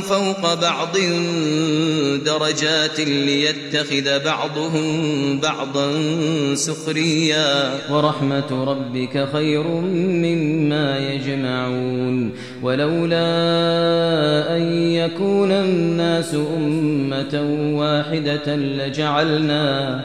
فوق بعض درجات ليتخذ بعضهم بعضا سخريا. ورحمة ربك خير مما يجمعون. ولولا أن يكون الناس أمة واحدة لجعلنا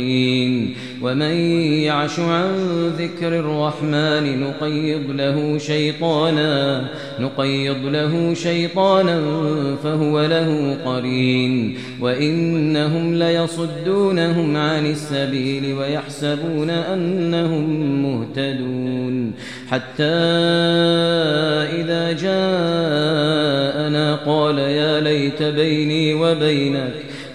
الْمُتَّقِينَ ومن يعش عن ذكر الرحمن نقيض له شيطانا نقيض له شيطانا فهو له قرين. وإنهم ليصدونهم عن السبيل ويحسبون أنهم مهتدون. حتى إذا جاءنا قال يا ليت بيني وبينك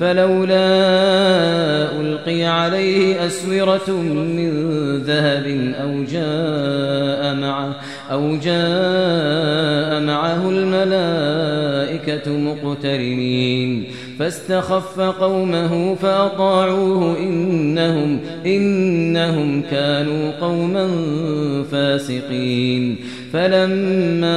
فلولا ألقي عليه أسورة من ذهب أو جاء معه أو جاء معه الملائكة مقترنين. فاستخف قومه فأطاعوه إنهم, إنهم كانوا قوما فاسقين. فلما